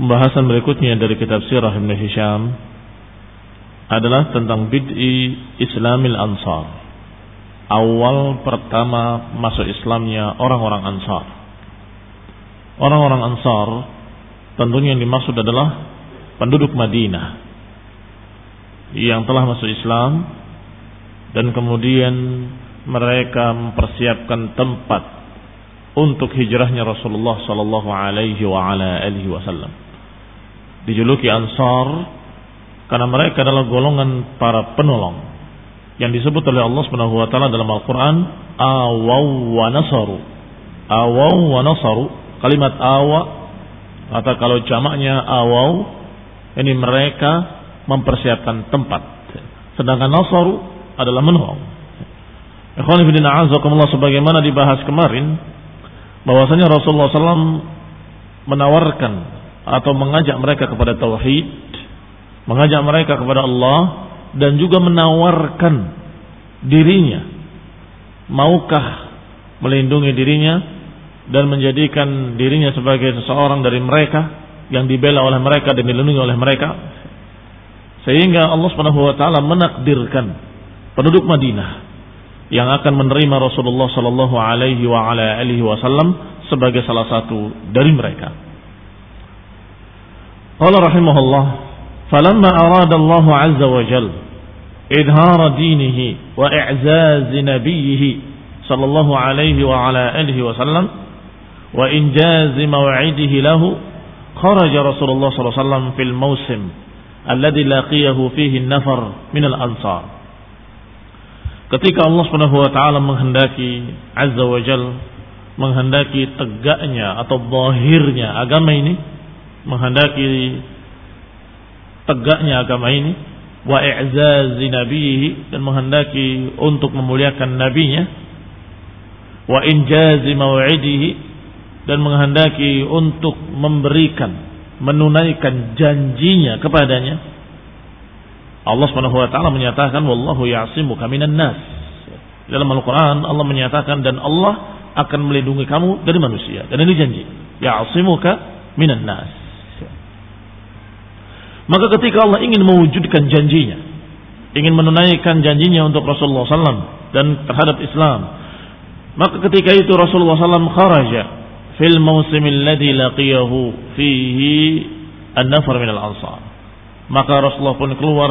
Pembahasan berikutnya dari kitab Sirah Ibn Hisham adalah tentang bid'i Islamil Ansar. Awal pertama masuk Islamnya orang-orang Ansar. Orang-orang Ansar tentunya yang dimaksud adalah penduduk Madinah yang telah masuk Islam dan kemudian mereka mempersiapkan tempat untuk hijrahnya Rasulullah sallallahu alaihi wa ala alihi wasallam. Dijuluki Ansar karena mereka adalah golongan para penolong yang disebut oleh Allah Subhanahu wa taala dalam Al-Qur'an awaw wa nasaru. Awaw wa nasaru Kalimat awa atau kalau jamaknya awau ini mereka mempersiapkan tempat. Sedangkan nasaru adalah menolong. Ikhwan fillah a'azakumullah sebagaimana dibahas kemarin bahwasanya Rasulullah SAW menawarkan atau mengajak mereka kepada tauhid, mengajak mereka kepada Allah dan juga menawarkan dirinya maukah melindungi dirinya dan menjadikan dirinya sebagai seseorang dari mereka yang dibela oleh mereka dan dilindungi oleh mereka sehingga Allah Subhanahu wa taala menakdirkan penduduk Madinah yang akan menerima Rasulullah sallallahu alaihi wa alihi wasallam sebagai salah satu dari mereka. قال رحمه الله فلما أراد الله عز وجل إظهار دينه وإعزاز نبيه صلى الله عليه وعلى آله وسلم وإنجاز موعده له خرج رسول الله صلى الله عليه وسلم في الموسم الذي لاقيه فيه النفر من الأنصار. Ketika الله سبحانه وتعالى taala menghendaki azza wa jal menghendaki tegaknya atau zahirnya menghendaki tegaknya agama ini wa i'zazi nabihi dan menghendaki untuk memuliakan nabinya wa injazi mau'idihi dan menghendaki untuk memberikan menunaikan janjinya kepadanya. Allah Subhanahu wa taala menyatakan wallahu ya'simuka minan nas. Dalam Al-Qur'an Allah menyatakan dan Allah akan melindungi kamu dari manusia. Dan ini janji ya'simuka minan nas maka ketika Allah ingin mewujudkan janjinya ingin menunaikan janjinya untuk Rasulullah SAW dan terhadap Islam maka ketika itu Rasulullah SAW kharaja fil mausim alladhi laqiyahu fihi an-nafar min al-ansar. Maka Rasulullah pun keluar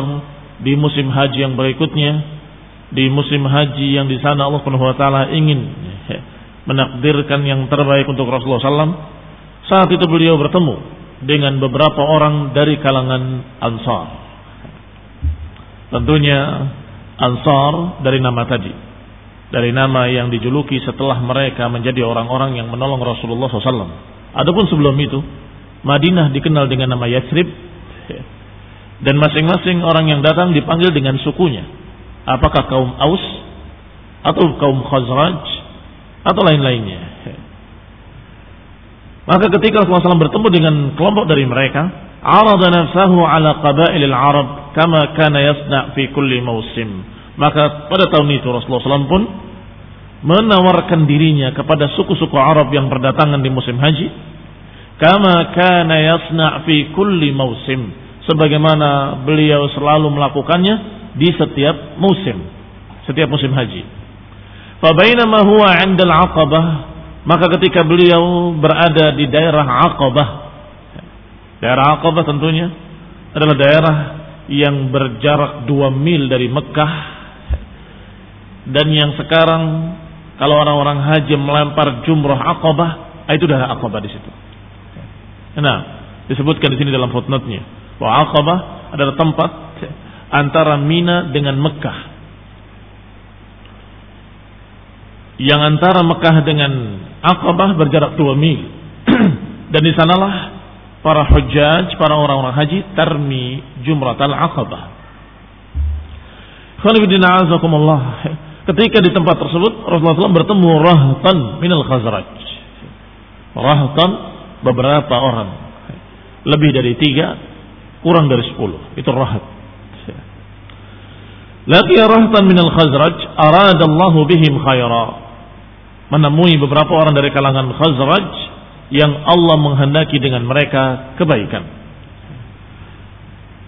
di musim haji yang berikutnya, di musim haji yang di sana Allah Subhanahu wa taala ingin menakdirkan yang terbaik untuk Rasulullah SAW. Saat itu beliau bertemu dengan beberapa orang dari kalangan Ansar. Tentunya Ansar dari nama tadi. Dari nama yang dijuluki setelah mereka menjadi orang-orang yang menolong Rasulullah SAW. Adapun sebelum itu, Madinah dikenal dengan nama Yathrib. Dan masing-masing orang yang datang dipanggil dengan sukunya. Apakah kaum Aus atau kaum Khazraj atau lain-lainnya. Maka ketika Rasulullah SAW bertemu dengan kelompok dari mereka, arada nafsahu ala qabailil Arab kama kana yasna' fi kulli mausim. Maka pada tahun itu Rasulullah SAW pun menawarkan dirinya kepada suku-suku Arab yang berdatangan di musim haji, kama kana yasna' fi kulli mausim. Sebagaimana beliau selalu melakukannya di setiap musim, setiap musim haji. Fabainama huwa 'inda al-'aqabah, maka ketika beliau berada di daerah Aqabah. Daerah Aqabah tentunya adalah daerah yang berjarak 2 mil dari Mekah dan yang sekarang kalau orang-orang haji melempar jumrah Aqabah, itu dah Aqabah di situ. Nah, disebutkan di sini dalam footnote-nya bahwa Aqabah adalah tempat antara Mina dengan Mekah yang antara Mekah dengan Aqabah berjarak 2 mil. Dan di sanalah para hujjaj, para orang-orang haji tarmi jumratal Aqabah. Ketika di tempat tersebut Rasulullah SAW bertemu rahtan minal khazraj. Rahtan beberapa orang. Lebih dari tiga, kurang dari sepuluh. Itu rahat. Lakiya rahtan minal khazraj aradallahu bihim khaira menemui beberapa orang dari kalangan Khazraj yang Allah menghendaki dengan mereka kebaikan.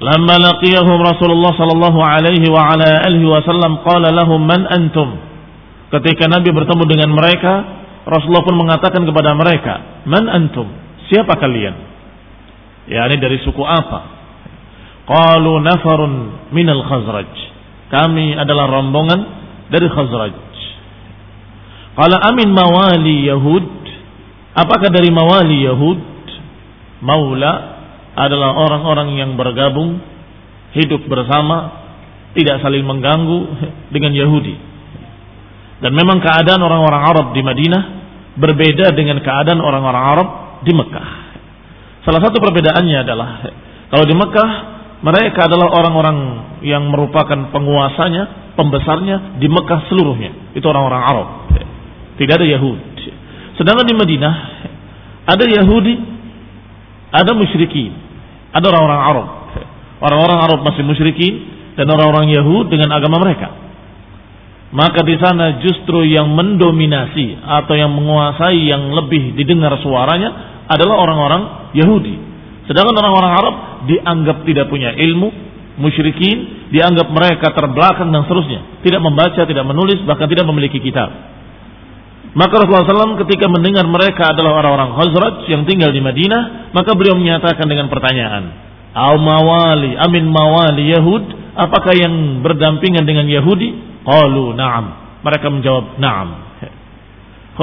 Lama laqiyahum Rasulullah sallallahu alaihi wa ala alihi wasallam qala lahum man antum. Ketika Nabi bertemu dengan mereka, Rasulullah pun mengatakan kepada mereka, "Man antum? Siapa kalian?" Ya, ini dari suku apa? Qalu nafarun minal Khazraj. Kami adalah rombongan dari Khazraj. Kalau amin mawali Yahud. Apakah dari mawali Yahud? Maula adalah orang-orang yang bergabung, hidup bersama, tidak saling mengganggu dengan Yahudi. Dan memang keadaan orang-orang Arab di Madinah berbeda dengan keadaan orang-orang Arab di Mekah. Salah satu perbedaannya adalah kalau di Mekah mereka adalah orang-orang yang merupakan penguasanya, pembesarnya di Mekah seluruhnya. Itu orang-orang Arab. Tidak ada Yahudi. Sedangkan di Madinah ada Yahudi, ada musyrikin, ada orang-orang Arab. Orang-orang Arab masih musyrikin dan orang-orang Yahudi dengan agama mereka. Maka di sana justru yang mendominasi atau yang menguasai yang lebih didengar suaranya adalah orang-orang Yahudi. Sedangkan orang-orang Arab dianggap tidak punya ilmu, musyrikin, dianggap mereka terbelakang dan seterusnya. Tidak membaca, tidak menulis, bahkan tidak memiliki kitab. Maka Rasulullah SAW ketika mendengar mereka adalah orang-orang Khazraj yang tinggal di Madinah, maka beliau menyatakan dengan pertanyaan, Al mawali, amin mawali Yahud, apakah yang berdampingan dengan Yahudi? Qalu na'am. Mereka menjawab na'am.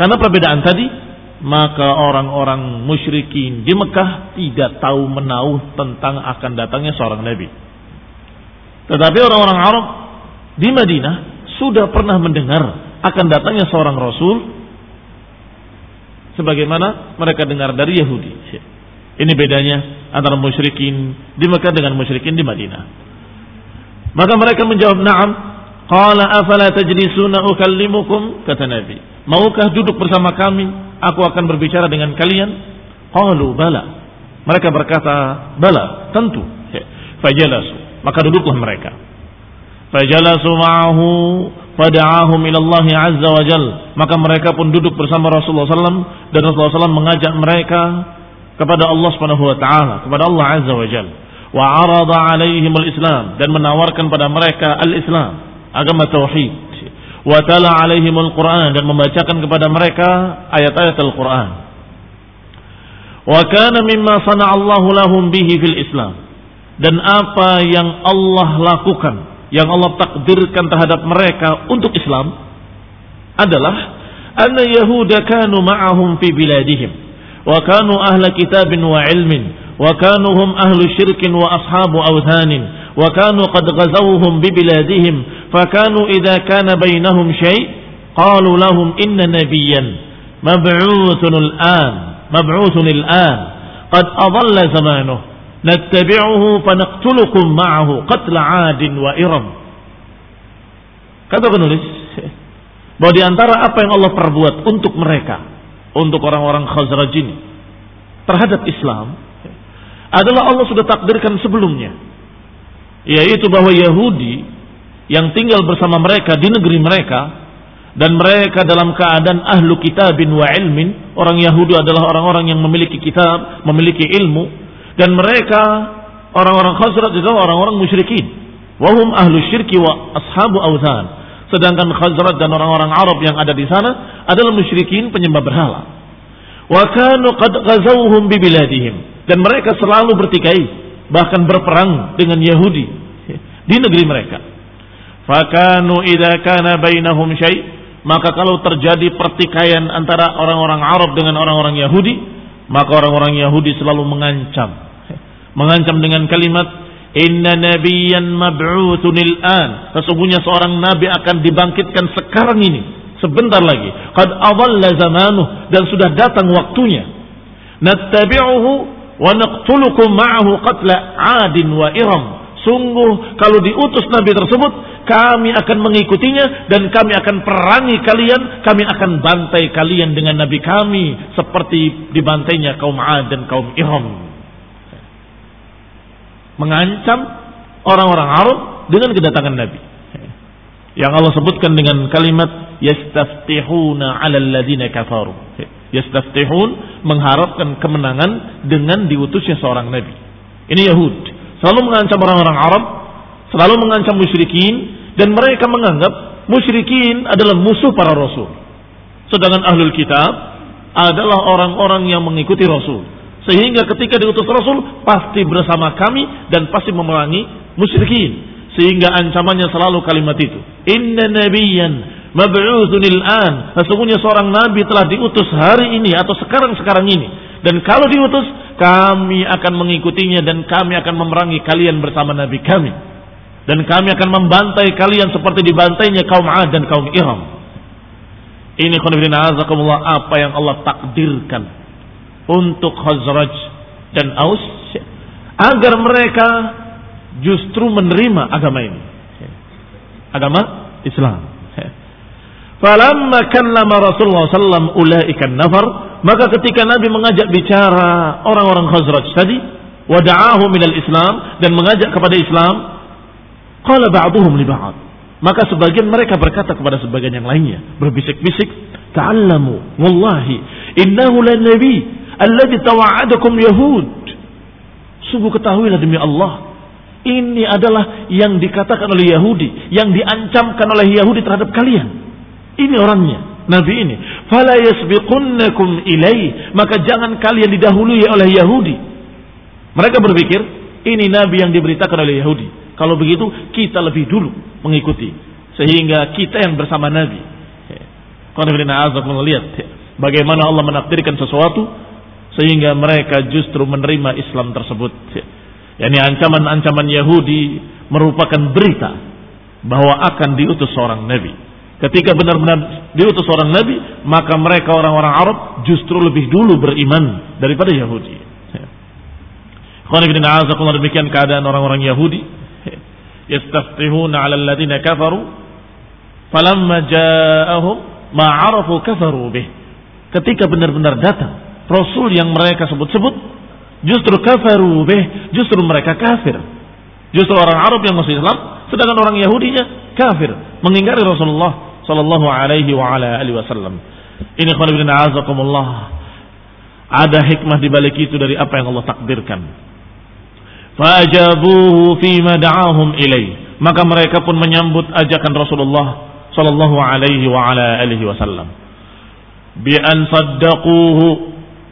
Karena perbedaan tadi, maka orang-orang musyrikin di Mekah tidak tahu menauh tentang akan datangnya seorang nabi. Tetapi orang-orang Arab di Madinah sudah pernah mendengar akan datangnya seorang rasul sebagaimana mereka dengar dari Yahudi. Ini bedanya antara musyrikin di Mekah dengan musyrikin di Madinah. Maka mereka menjawab, "Na'am." Qala afala tajlisuna ukallimukum? Kata Nabi. Maukah duduk bersama kami? Aku akan berbicara dengan kalian? Qalu bala. Mereka berkata, "Bala, tentu." Fajalasu. Maka duduklah mereka. Fajalasu ma'ahu fada'ahum Allah azza wa jal maka mereka pun duduk bersama Rasulullah SAW dan Rasulullah SAW mengajak mereka kepada Allah Subhanahu wa taala kepada Allah azza wa jal wa arada alaihim al-islam dan menawarkan pada mereka al-islam agama tauhid wa tala alaihimul Quran dan membacakan kepada mereka ayat-ayat Al-Quran. Wa kana mimma sana'allahu lahum bihi fil Islam. Dan apa yang Allah lakukan, yang Allah takdirkan terhadap mereka untuk Islam adalah anna yahuda kanu ma'ahum fi biladihim wa kanu ahla kitabin wa ilmin wa kanu hum ahlu syirkin wa ashabu awthanin wa kanu qad ghazawhum bi biladihim fa kanu idza kana bainahum shay qalu lahum inna nabiyyan mab'uthun al-an mab'uthun al-an qad adalla zamanuhu nattabi'uhu fanaqtulukum ma'ahu qatla 'adin wa iram." Kata penulis bahwa di antara apa yang Allah perbuat untuk mereka, untuk orang-orang Khazraj ini terhadap Islam adalah Allah sudah takdirkan sebelumnya. Yaitu bahwa Yahudi yang tinggal bersama mereka di negeri mereka dan mereka dalam keadaan ahlu kitabin wa ilmin, orang Yahudi adalah orang-orang yang memiliki kitab, memiliki ilmu, dan mereka orang-orang Khazraj adalah orang-orang musyrikin. Wahum ahlu syirki wa ashabu awthan sedangkan Khazraj dan orang-orang Arab yang ada di sana adalah musyrikin penyembah berhala. Wa kanu qad ghazawhum bi biladihim. Dan mereka selalu bertikai bahkan berperang dengan Yahudi di negeri mereka. Fakanu idza kana bainahum syai' maka kalau terjadi pertikaian antara orang-orang Arab dengan orang-orang Yahudi, maka orang-orang Yahudi selalu mengancam. Mengancam dengan kalimat Inna nabiyyan mab'utsun an. Sesungguhnya seorang nabi akan dibangkitkan sekarang ini, sebentar lagi. Qad adalla zamanuh dan sudah datang waktunya. Nattabi'uhu wa naqtulukum ma'ahu qatla 'adin wa iram. Sungguh kalau diutus nabi tersebut kami akan mengikutinya dan kami akan perangi kalian, kami akan bantai kalian dengan nabi kami seperti dibantainya kaum 'ad dan kaum Iram. Mengancam orang-orang Arab dengan kedatangan nabi. Yang Allah sebutkan dengan kalimat yastaftihuna 'alal ladina kafaru yastaftihun mengharapkan kemenangan dengan diutusnya seorang nabi. Ini Yahud. Selalu mengancam orang-orang Arab, selalu mengancam musyrikin dan mereka menganggap musyrikin adalah musuh para rasul. Sedangkan ahlul kitab adalah orang-orang yang mengikuti rasul. Sehingga ketika diutus rasul pasti bersama kami dan pasti memerangi musyrikin. Sehingga ancamannya selalu kalimat itu. Inna nabiyyan mab'utsunil an. Sesungguhnya seorang nabi telah diutus hari ini atau sekarang-sekarang ini. Dan kalau diutus, kami akan mengikutinya dan kami akan memerangi kalian bersama nabi kami. Dan kami akan membantai kalian seperti dibantainya kaum Ad dan kaum Iram. Ini khonibina azakumullah apa yang Allah takdirkan untuk Khazraj dan Aus agar mereka justru menerima agama ini. Agama Islam. Falamma kallama Rasulullah sallam ulaikan nafar, maka ketika Nabi mengajak bicara orang-orang Khazraj tadi, wada'ahu minal Islam dan mengajak kepada Islam, qala ba'duhum li ba'd. Maka sebagian mereka berkata kepada sebagian yang lainnya, berbisik-bisik, "Ta'allamu wallahi innahu lan nabi alladhi tawa'adakum yahud." Sungguh ketahuilah demi Allah, ini adalah yang dikatakan oleh Yahudi, yang diancamkan oleh Yahudi terhadap kalian. Ini orangnya, Nabi ini. Fala yasbiqunnakum ilai, maka jangan kalian didahului oleh Yahudi. Mereka berpikir, ini Nabi yang diberitakan oleh Yahudi. Kalau begitu, kita lebih dulu mengikuti. Sehingga kita yang bersama Nabi. Melihat bagaimana Allah menakdirkan sesuatu sehingga mereka justru menerima Islam tersebut. Yani ancaman-ancaman Yahudi merupakan berita bahwa akan diutus seorang nabi. Ketika benar-benar diutus seorang nabi, maka mereka orang-orang Arab justru lebih dulu beriman daripada Yahudi. Khawanifiddin demikian keadaan orang-orang Yahudi. Yastaftihuna ala alladhina kafaru. Falamma ja'ahum ma'arafu kafaru bih. Ketika benar-benar datang Rasul yang mereka sebut-sebut, justru kafaru bih, justru mereka kafir. Justru orang Arab yang masuk Islam, sedangkan orang Yahudinya kafir, mengingkari Rasulullah sallallahu alaihi wa ala alihi wasallam. Ini khonibin azakumullah. Ada hikmah di balik itu dari apa yang Allah takdirkan. Fajabuhu fima da'ahum ilaih. Maka mereka pun menyambut ajakan Rasulullah sallallahu alaihi wa ala alihi wasallam bi an saddaquhu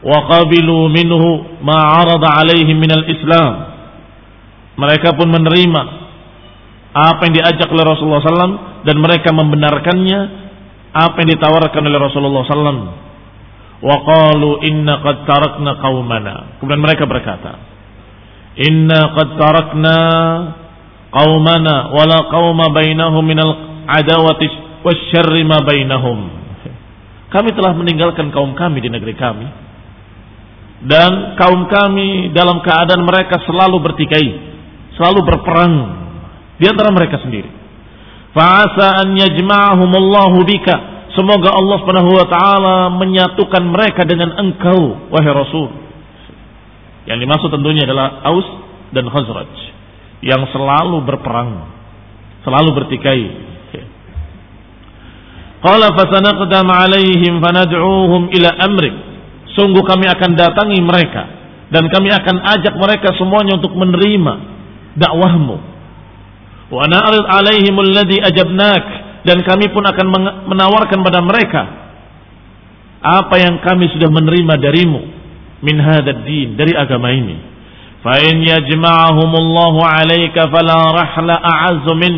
wa qabilu minhu ma 'arada alaihim min al-islam mereka pun menerima apa yang diajak oleh Rasulullah SAW dan mereka membenarkannya apa yang ditawarkan oleh Rasulullah SAW wa qalu inna qad tarakna qaumana. Kemudian mereka berkata inna qad tarakna qaumana wala qauma bainahum minal adawati wasyarri ma bainahum. Kami telah meninggalkan kaum kami di negeri kami. Dan kaum kami dalam keadaan mereka selalu bertikai, selalu berperang di antara mereka sendiri. Fa'asa an yajma'ahum Allahu bika. Semoga Allah Subhanahu wa taala menyatukan mereka dengan engkau wahai Rasul. Yang dimaksud tentunya adalah Aus dan Khazraj yang selalu berperang, selalu bertikai. Qala fasanaqdam alaihim fanad'uuhum ila amrik. Sungguh kami akan datangi mereka dan kami akan ajak mereka semuanya untuk menerima dakwahmu. Wa na'rid alaihimul ladzi ajabnak dan kami pun akan menawarkan pada mereka apa yang kami sudah menerima darimu min hadzal din dari agama ini. Fa in yajma'ahumullahu 'alaika fala rahla a'azzu min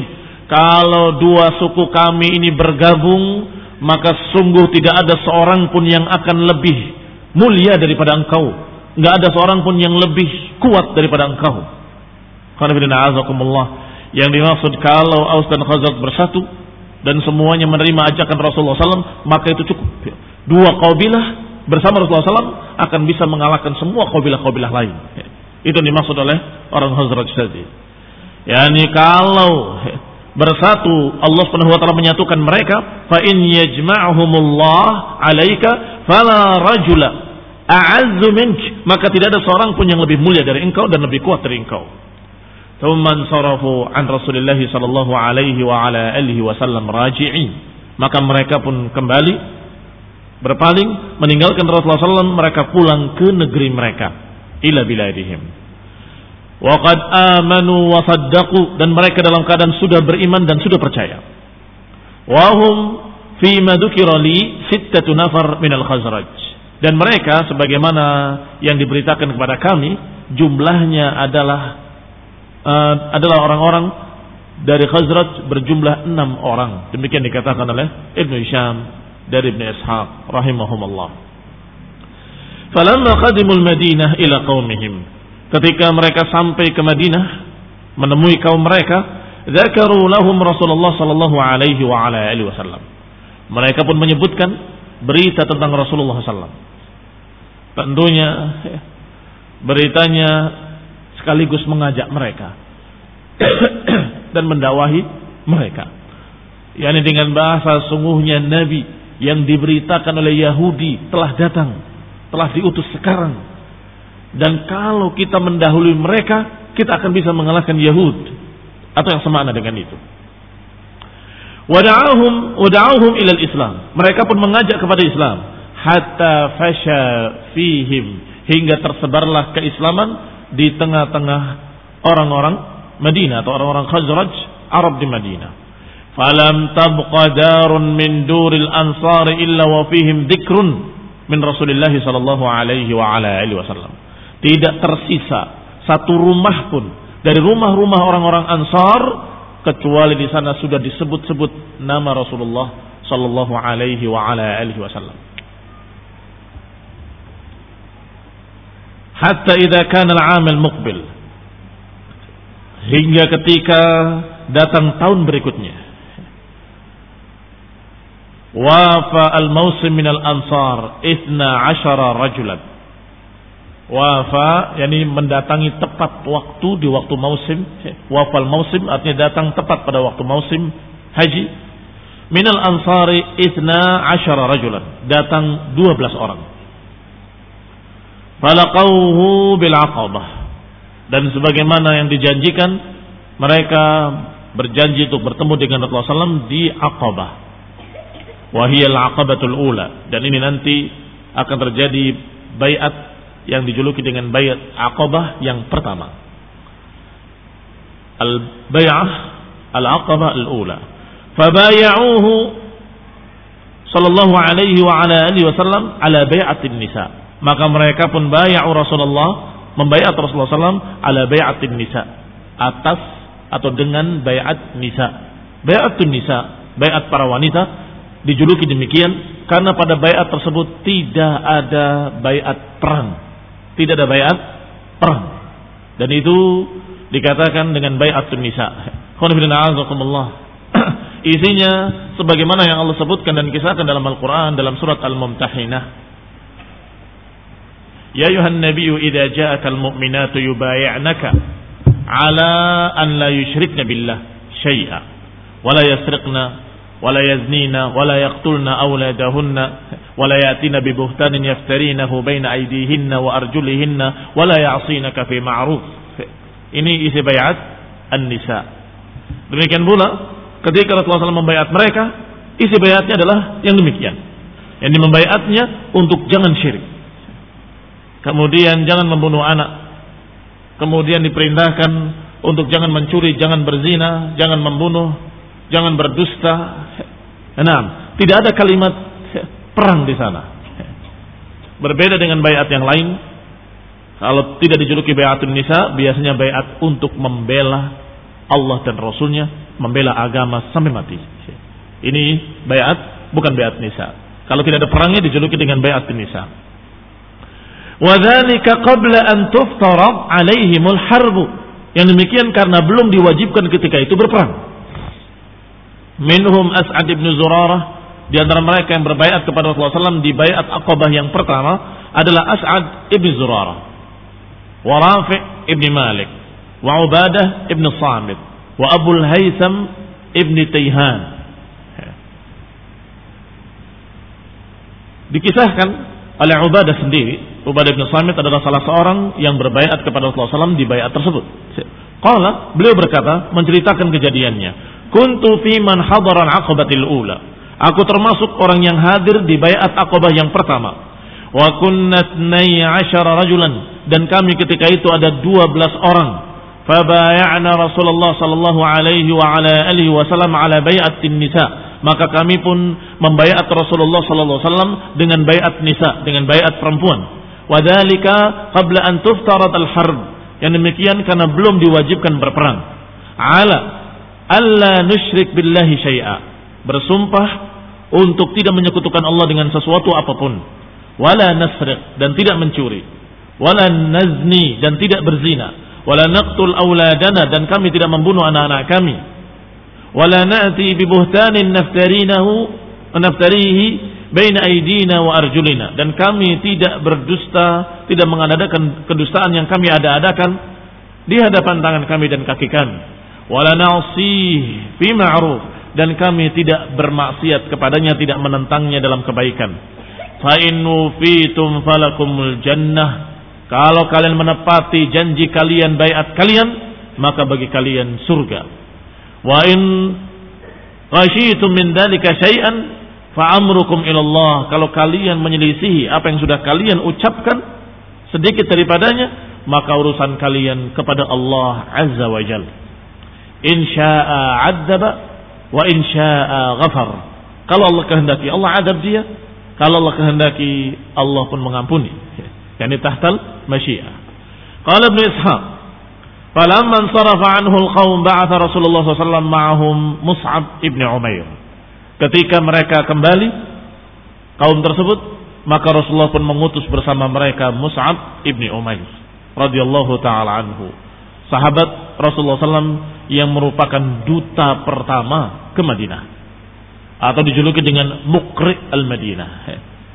kalau dua suku kami ini bergabung maka sungguh tidak ada seorang pun yang akan lebih mulia daripada engkau nggak ada seorang pun yang lebih kuat daripada engkau. Karena yang dimaksud kalau Aus dan Khazraj bersatu dan semuanya menerima ajakan Rasulullah SAW maka itu cukup dua kabilah bersama Rasulullah SAW akan bisa mengalahkan semua kabilah-kabilah lain itu dimaksud oleh orang Hazrat tadi. Yani kalau bersatu Allah Subhanahu wa taala menyatukan mereka, fa in yajma'humullah 'alaika fala rajula a'azzu mink, maka tidak ada seorang pun yang lebih mulia dari engkau dan lebih kuat dari engkau. Thumman sarafu an Rasulullah sallallahu alaihi wa ala alihi wasallam raji'in. Maka mereka pun kembali berpaling meninggalkan Rasulullah SAW mereka pulang ke negeri mereka ila biladihim. Wa qad amanu wa saddaqu dan mereka dalam keadaan sudah beriman dan sudah percaya. Wa hum fi ma dzukira li sittatu nafar min al-Khazraj. Dan mereka sebagaimana yang diberitakan kepada kami jumlahnya adalah uh, adalah orang-orang dari Khazraj berjumlah enam orang. Demikian dikatakan oleh Ibnu Hisham dari Ibnu Ishaq rahimahumullah. Falamma qadimul Madinah ila qaumihim. Ketika mereka sampai ke Madinah menemui kaum mereka, dzakaru lahum Rasulullah sallallahu alaihi wa ala alihi wasallam. Mereka pun menyebutkan berita tentang Rasulullah sallallahu Tentunya ya, beritanya sekaligus mengajak mereka dan mendakwahi mereka. yakni dengan bahasa sungguhnya Nabi yang diberitakan oleh Yahudi telah datang telah diutus sekarang. Dan kalau kita mendahului mereka, kita akan bisa mengalahkan Yahud atau yang semakna dengan itu. Wada'ahum wada'ahum ilal Islam. Mereka pun mengajak kepada Islam hatta fasha fihim hingga tersebarlah keislaman di tengah-tengah orang-orang Madinah atau orang-orang Khazraj Arab di Madinah. Falam tabqa darun min duril ansar illa wa fihim dzikrun min Rasulullah sallallahu alaihi wa ala alihi wasallam. Tidak tersisa satu rumah pun dari rumah-rumah orang-orang Ansar kecuali di sana sudah disebut-sebut nama Rasulullah sallallahu alaihi wa ala alihi wasallam. Hatta idza kana al-'am al-muqbil hingga ketika datang tahun berikutnya. Wafa al-mausim minal ansar isna asyara rajulan. Wafa yakni mendatangi tepat waktu di waktu musim wafal musim artinya datang tepat pada waktu musim haji. Minal ansari isna asyara rajulan. Datang 12 orang falaqauhu bil aqabah. Dan sebagaimana yang dijanjikan mereka berjanji untuk bertemu dengan Rasulullah SAW di Aqabah. Wahiyal aqabatul ula. Dan ini nanti akan terjadi bayat yang dijuluki dengan bayat aqabah yang pertama. Al bay'ah al aqabah al ula. Fabaya'uhu sallallahu alaihi wa ala alihi wasallam ala bai'atin nisa. Maka mereka pun bay'u Rasulullah, membayat Rasulullah sallam ala bai'atin nisa. Atas atau dengan bayat nisa. Bayatun nisa, bayat para wanita dijuluki demikian karena pada bayat tersebut tidak ada bayat perang. Tidak ada bayat perang. Dan itu dikatakan dengan bayatun nisa. Isinya sebagaimana yang Allah sebutkan dan kisahkan dalam Al-Quran dalam surat Al-Mumtahinah. Ya ayuhan nabiyyu idza ja'aka al-mu'minatu yubay'naka ala an la yushrikna billah syai'a wa la yasriqna wa la yaznina wa la yaqtulna awladahunna wa la yatina bi buhtanin yaftarinahu fi ma'ruf. Ini isi bayat An-Nisa. Demikian pula ketika Rasulullah SAW membayat mereka, isi bayatnya adalah yang demikian. Yang membayatnya untuk jangan syirik. Kemudian jangan membunuh anak. Kemudian diperintahkan untuk jangan mencuri, jangan berzina, jangan membunuh, jangan berdusta. Enam, tidak ada kalimat perang di sana. Berbeda dengan bayat yang lain. Kalau tidak dijuluki bayatun nisa, biasanya bayat untuk membela Allah dan Rasulnya membela agama sampai mati. Ini bayat bukan bayat nisa. Kalau tidak ada perangnya dijuluki dengan bayat nisa. Wadhalika qabla an tuftarad alaihimul harbu. Yang demikian karena belum diwajibkan ketika itu berperang. Minhum As'ad ibn Zurarah di antara mereka yang berbayat kepada Rasulullah SAW di bayat Aqabah yang pertama adalah As'ad ibn Zurarah, wa Rafi' ibn Malik, wa Ubadah ibn Samit, wa Abul Haytham ibni Tayhan. Dikisahkan oleh Ubadah sendiri, Ubadah bin Samit adalah salah seorang yang berbaiat kepada Rasulullah SAW di bayat tersebut. Qala, beliau berkata, menceritakan kejadiannya. Kuntu fi man hadaran aqabatil ula. Aku termasuk orang yang hadir di bayat Aqabah yang pertama. Wa kunnat rajulan dan kami ketika itu ada 12 orang fabaya'na Rasulullah sallallahu alaihi wa ala alihi wasallam ala bai'atin nisa maka kami pun membayat Rasulullah sallallahu alaihi wasallam dengan bayat nisa dengan bayat perempuan wadhalika qabla an tuftarat al-harb. Yang demikian karena belum diwajibkan berperang. Ala alla nusyrik billahi syai'a. Bersumpah untuk tidak menyekutukan Allah dengan sesuatu apa pun. Wala nasriq dan tidak mencuri. Wala nazni dan tidak berzina. Wala naqtul auladana dan kami tidak membunuh anak-anak kami. Wala na'ti bi buhtanin naftarinahu naftarihi baina aidina wa arjulina. Dan kami tidak berdusta tidak mengadakan kedustaan yang kami ada-adakan di hadapan tangan kami dan kaki kami. Wala na'si fi ma'ruf. Dan kami tidak bermaksiat kepadanya tidak menentangnya dalam kebaikan. Fa in fitum falakumul jannah. Kalau kalian menepati janji kalian, bayat kalian, maka bagi kalian surga. Wa in min dalika syai'an fa'amrukum ilallah. Kalau kalian menyelisihi apa yang sudah kalian ucapkan sedikit daripadanya, maka urusan kalian kepada Allah Azza wa Jal. In sya'a adzaba wa in sya'a ghafar. Kalau Allah kehendaki Allah adab dia, kalau Allah kehendaki Allah pun mengampuni. Yani tahtal masyiah. Qala Ibnu Ishaq, "Falamma sarafa anhu al-qaum ba'atha Rasulullah SAW ma'ahum Mus'ab ibn Umair." Ketika mereka kembali kaum tersebut, maka Rasulullah pun mengutus bersama mereka Mus'ab ibn Umair radhiyallahu taala anhu. Sahabat Rasulullah SAW yang merupakan duta pertama ke Madinah atau dijuluki dengan Mukri al-Madinah.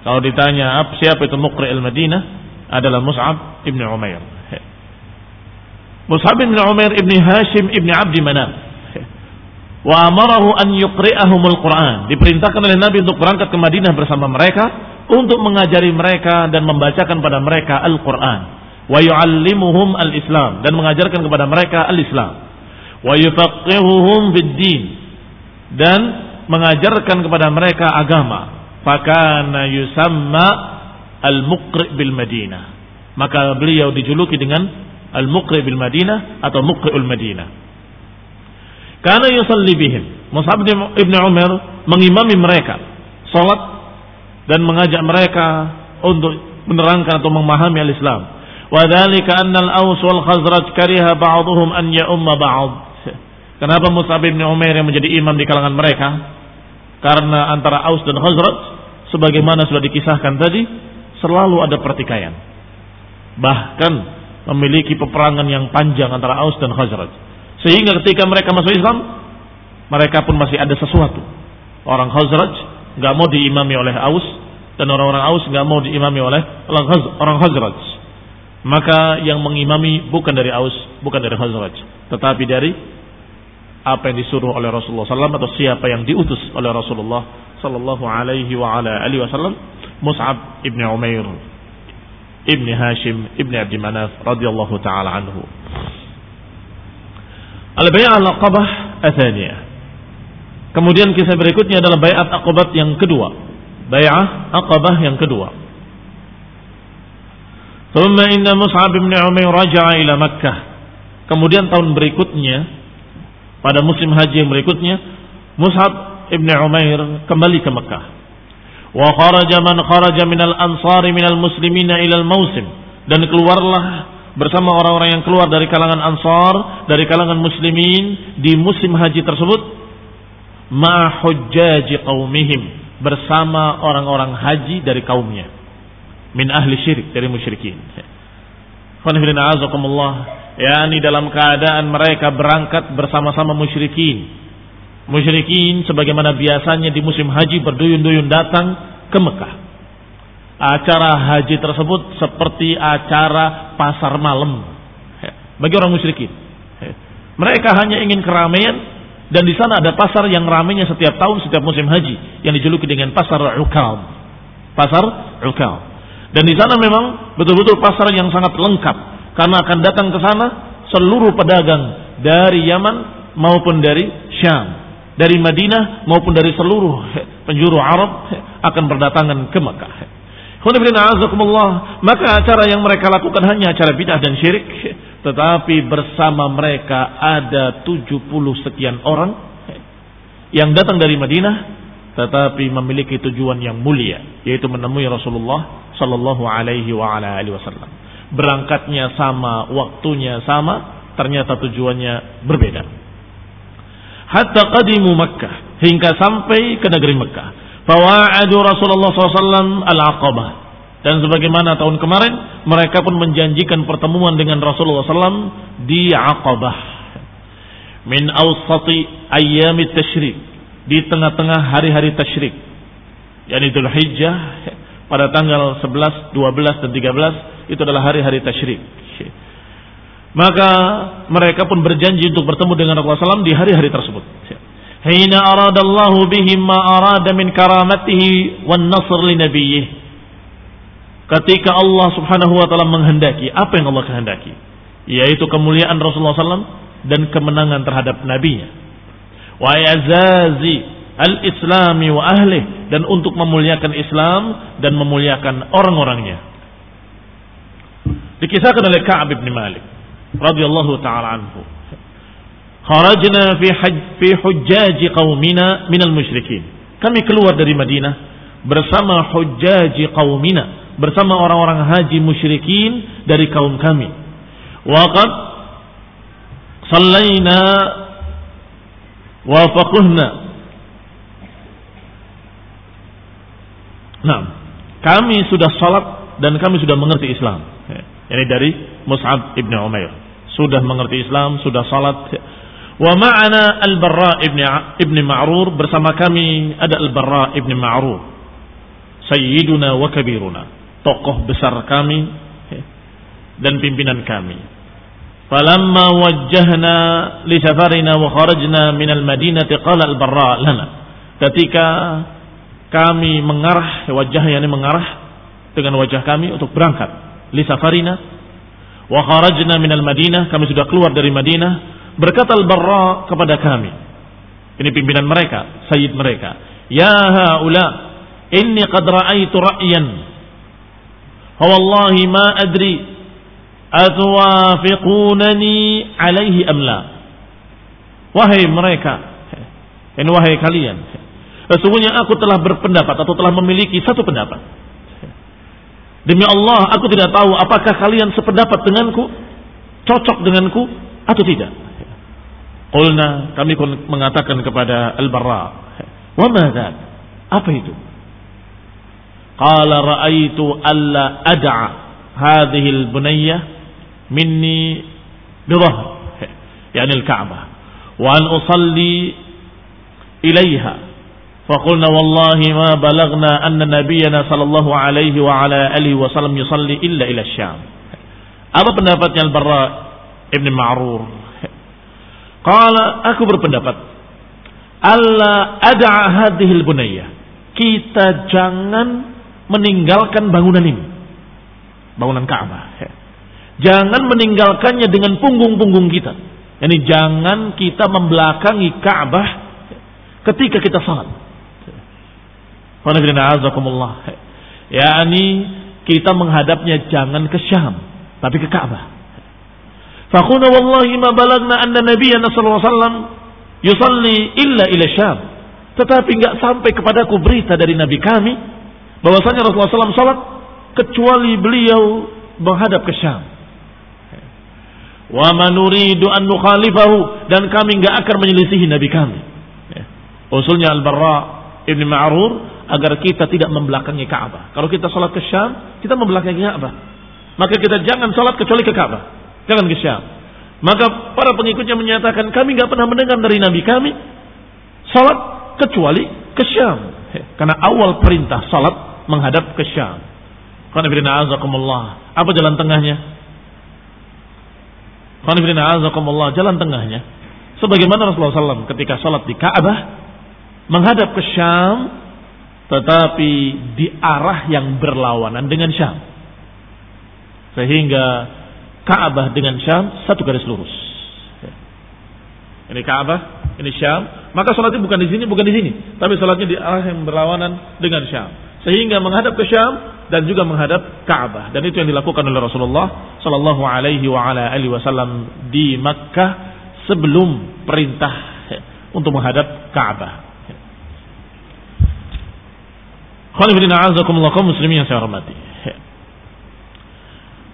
Kalau ditanya siapa itu Mukri al-Madinah, adalah Mus'ab ibn Umair. Mus'ab ibn Umair ibn Hashim ibn Abdi Manaf. Wa amarahu an yuqri'ahumul Quran. Diperintahkan oleh Nabi untuk berangkat ke Madinah bersama mereka untuk mengajari mereka dan membacakan pada mereka Al-Quran. Wa yu'allimuhum al-Islam dan mengajarkan kepada mereka al-Islam. Wa yufaqihuhum din dan mengajarkan kepada mereka agama. Fakana yusamma Al-Muqri bil Madinah. Maka beliau dijuluki dengan Al-Muqri bil Madinah atau Muqri'ul Madinah. Karena yusalli bihim. Mus'ab ibn Umar mengimami mereka salat dan mengajak mereka untuk menerangkan atau memahami al-Islam. Wadhalika anna al-Aws wal Khazraj kariha ba'dhum an ya'umma ba'd. Kenapa Mus'ab bin Umair yang menjadi imam di kalangan mereka? Karena antara Aus dan Khazraj sebagaimana sudah dikisahkan tadi selalu ada pertikaian. Bahkan memiliki peperangan yang panjang antara Aus dan Khazraj. Sehingga ketika mereka masuk Islam, mereka pun masih ada sesuatu. Orang Khazraj nggak mau diimami oleh Aus dan orang-orang Aus nggak mau diimami oleh orang Khazraj. Maka yang mengimami bukan dari Aus, bukan dari Khazraj, tetapi dari apa yang disuruh oleh Rasulullah SAW atau siapa yang diutus oleh Rasulullah Sallallahu Alaihi wa ala alihi Wasallam Mus'ab ibn Umair ibn Hashim ibn Abdi Manaf radhiyallahu taala anhu. Al-Bay'ah al-Aqabah athaniyah. Kemudian kisah berikutnya adalah bayat Aqabah yang kedua. Bay'ah Aqabah yang kedua. Thumma inna Mus'ab bin Umair raja'a ila Makkah. Kemudian tahun berikutnya pada musim haji yang berikutnya Mus'ab ibn Umair kembali ke Mekah. Wa kharaja man kharaja minal ansari minal muslimina ilal mausim dan keluarlah bersama orang-orang yang keluar dari kalangan ansar dari kalangan muslimin di musim haji tersebut ma hujjaji qaumihim bersama orang-orang haji dari kaumnya min ahli syirik dari musyrikin. yakni dalam keadaan mereka berangkat bersama-sama musyrikin. Musyrikin sebagaimana biasanya di musim haji berduyun-duyun datang ke Mekah. Acara haji tersebut seperti acara pasar malam bagi orang musyrikin. Mereka hanya ingin keramaian dan di sana ada pasar yang ramainya setiap tahun setiap musim haji yang dijuluki dengan pasar Ukam. Pasar Ukam. Dan di sana memang betul-betul pasar yang sangat lengkap karena akan datang ke sana seluruh pedagang dari Yaman maupun dari Syam, dari Madinah maupun dari seluruh penjuru Arab akan berdatangan ke Mekah. Maka acara yang mereka lakukan hanya acara bid'ah dan syirik. Tetapi bersama mereka ada 70 sekian orang yang datang dari Madinah tetapi memiliki tujuan yang mulia yaitu menemui Rasulullah sallallahu alaihi wa ala alihi wasallam. Berangkatnya sama, waktunya sama, ternyata tujuannya berbeda. Hatta qadimu Makkah hingga sampai ke negeri Makkah. Fawa'adu Rasulullah SAW al-Aqabah. Dan sebagaimana tahun kemarin, mereka pun menjanjikan pertemuan dengan Rasulullah SAW di Aqabah. Min awsati ayyamit tashrik di tengah-tengah hari-hari tasyrik yakni Dhul Hijjah pada tanggal 11, 12 dan 13 itu adalah hari-hari tasyrik. Maka mereka pun berjanji untuk bertemu dengan Rasulullah SAW di hari-hari tersebut. Hina aradallahu bihim ma arada min karamatihi wan nasr li nabiyyih. Ketika Allah Subhanahu wa taala menghendaki, apa yang Allah kehendaki? Yaitu kemuliaan Rasulullah SAW dan kemenangan terhadap nabinya wa yazazi al-islami wa ahli dan untuk memuliakan Islam dan memuliakan orang-orangnya. Dikisahkan oleh Ka'ab bin Malik radhiyallahu taala anhu. Kharajna fi hajj fi hujjaj qaumina minal musyrikin. Kami keluar dari Madinah bersama hujjaj qaumina, bersama orang-orang haji musyrikin dari kaum kami. Waqad sallaina wafaquhna. Nah, kami sudah salat dan kami sudah mengerti Islam. Ini dari Mus'ab ibn Umair. Sudah mengerti Islam, sudah salat. Wa ma'ana Al-Barra ibn, ibn Ma'rur bersama kami ada Al-Barra ibn Ma'rur. Sayyiduna wa kabiruna. Tokoh besar kami eh, dan pimpinan kami. Falamma wajjahna li safarina wa kharajna min al-Madinati qala Al-Barra lana. Ketika kami mengarah wajah yang mengarah dengan wajah kami untuk berangkat li safarina wa kharajna min al-Madinah kami sudah keluar dari Madinah berkata al-barra kepada kami ini pimpinan mereka sayyid mereka ya haula inni qad ra'aitu ra'yan wallahi ma adri Atwafiqunani alaihi amla. Wahai mereka, Ini wahai kalian. Sesungguhnya aku telah berpendapat atau telah memiliki satu pendapat. Demi Allah, aku tidak tahu apakah kalian sependapat denganku, cocok denganku atau tidak. Qulna kami mengatakan kepada Al-Barra, "Wa madza?" Apa itu? Qala ra'aitu alla ad'a hadhihi al-bunayyah minni bidhahr, yani al-Ka'bah, wa an usalli ilaiha. فقلنا والله ما بلغنا أن نبينا صلى الله عليه وعلى آله وسلم يصلي إلا إلى الشام. Apa pendapatnya Al-Barra Ibn Ma'rur Qala aku berpendapat Allah ada hadhil bunayya. Kita jangan meninggalkan bangunan ini. Bangunan Ka'bah. Jangan meninggalkannya dengan punggung-punggung kita. Yani jangan kita membelakangi Ka'bah ketika kita salat. Yani kita menghadapnya jangan ke Syam, tapi ke Ka'bah. Fakuna wallahi ma balagna anna nabiyyana sallallahu alaihi wasallam yusalli illa ila Syam. Tetapi enggak sampai kepadaku berita dari nabi kami bahwasanya Rasulullah SAW salat kecuali beliau menghadap ke Syam. Wa manuridu an nukhalifahu dan kami enggak akan menyelisihi nabi kami. Usulnya Al-Barra Ibn Ma'rur agar kita tidak membelakangi Ka'bah. Kalau kita salat ke Syam, kita membelakangi Ka'bah. Maka kita jangan salat kecuali ke Ka'bah. Jangan ke Syam. Maka para pengikutnya menyatakan kami nggak pernah mendengar dari Nabi kami salat kecuali ke Syam. Karena awal perintah salat menghadap ke Syam. Apa jalan tengahnya? Jalan tengahnya. Sebagaimana Rasulullah SAW ketika salat di Ka'bah menghadap ke Syam tetapi di arah yang berlawanan dengan Syam. Sehingga Ka'bah dengan Syam satu garis lurus. Ini Ka'bah, ini Syam. Maka sholatnya bukan di sini, bukan di sini, tapi sholatnya di arah yang berlawanan dengan Syam. Sehingga menghadap ke Syam dan juga menghadap Ka'bah. Dan itu yang dilakukan oleh Rasulullah Sallallahu Alaihi Wasallam di Makkah sebelum perintah untuk menghadap Ka'bah. Khalifidina muslimin yang saya hormati.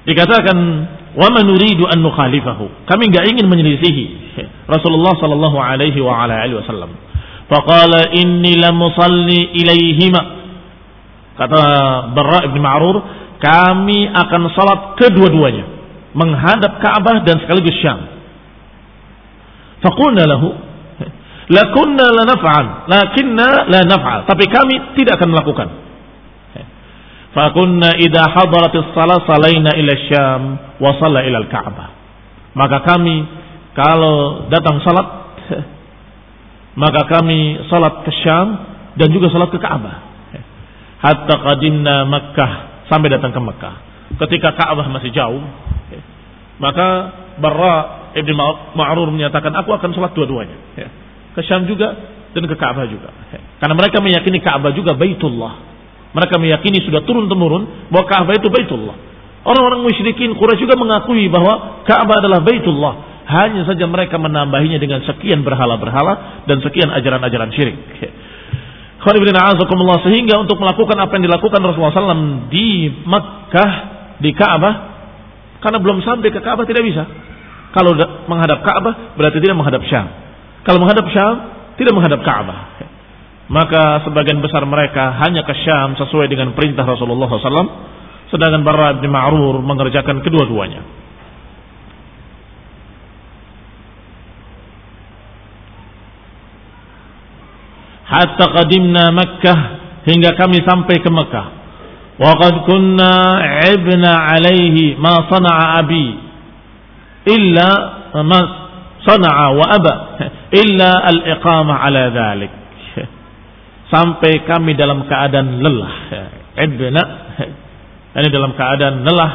Dikatakan wa manuridu an nukhalifahu. Kami enggak ingin menyelisihi Rasulullah sallallahu alaihi wa ala alihi wasallam. Faqala inni lam usalli ilaihima. Kata Barra bin Ma'rur, kami akan salat kedua-duanya, menghadap Ka'bah dan sekaligus Syam. Faqulna lahu, lakunna la naf'al, lakinna la naf'al. Tapi kami tidak akan melakukan. Fakunna idha hadaratis salat salaina ila syam wa ila al-ka'bah. Maka kami kalau datang salat maka kami salat ke Syam dan juga salat ke Ka'bah. Hatta qadimna Makkah sampai datang ke Makkah. Ketika Ka'bah masih jauh, maka Barra Ibn Ma'rur menyatakan aku akan salat dua-duanya. Ke Syam juga dan ke Ka'bah juga. Karena mereka meyakini Ka'bah juga Baitullah. Mereka meyakini sudah turun temurun bahwa Ka'bah itu Baitullah. Orang-orang musyrikin Quraisy juga mengakui bahwa Ka'bah adalah Baitullah. Hanya saja mereka menambahinya dengan sekian berhala-berhala dan sekian ajaran-ajaran syirik. Sehingga untuk melakukan apa yang dilakukan Rasulullah SAW di Makkah, di Ka'bah, karena belum sampai ke Ka'bah tidak bisa. Kalau menghadap Ka'bah berarti tidak menghadap Syam. Kalau menghadap Syam tidak menghadap Ka'bah. Maka sebagian besar mereka hanya ke Syam sesuai dengan perintah Rasulullah SAW. Sedangkan Barra bin Ma'rur mengerjakan kedua-duanya. Hatta qadimna Makkah hingga kami sampai ke Makkah. Waqad kunna ibna alaihi ma sana'a abi illa ma sana'a wa aba illa al-iqamah ala dhalik sampai kami dalam keadaan lelah. Ibna ini dalam keadaan lelah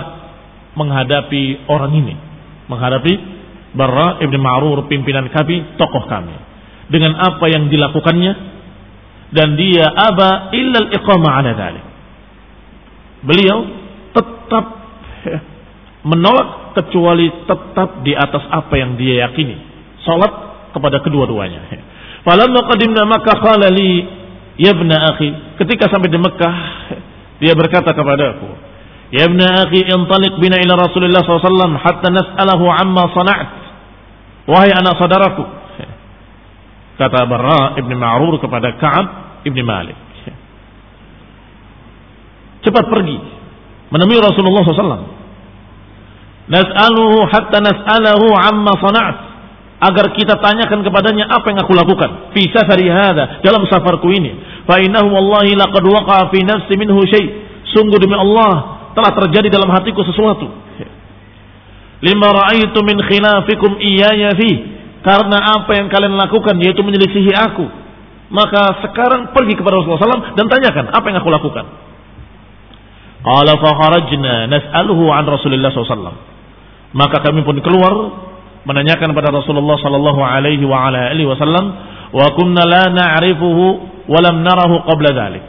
menghadapi orang ini, menghadapi Barra ibn Ma'rur pimpinan kami, tokoh kami. Dengan apa yang dilakukannya dan dia aba illal iqamah ala dhalik. Beliau tetap menolak kecuali tetap di atas apa yang dia yakini. Salat kepada kedua-duanya. Falamma qadimna Makkah qala li ya ibn akhi ketika sampai di Mekah dia berkata kepadaku ya ibn akhi intaliq bina ila Rasulullah SAW hatta nas'alahu amma sana'at. Wahai anak saudaraku kata Barra ibn Ma'rur kepada Ka'ab ibn Malik. Cepat pergi menemui Rasulullah SAW nas'aluhu hatta nas'alahu amma sana'at agar kita tanyakan kepadanya apa yang aku lakukan? Fi safari hada dalam safarku ini. Fa innahu wallahi laqad waqa'a fi nafsi minhu syai. Sungguh demi Allah telah terjadi dalam hatiku sesuatu. Lima ra'aitu min khilafikum iyaya fi. Karena apa yang kalian lakukan yaitu menyelisihi aku. Maka sekarang pergi kepada Rasulullah SAW dan tanyakan apa yang aku lakukan? Qala fa kharajna nas'aluhu an Rasulillah SAW maka kami pun keluar menanyakan kepada Rasulullah sallallahu alaihi wa ala alihi wasallam wa kunna la na'rifuhu wa lam narahu qabla dhalik.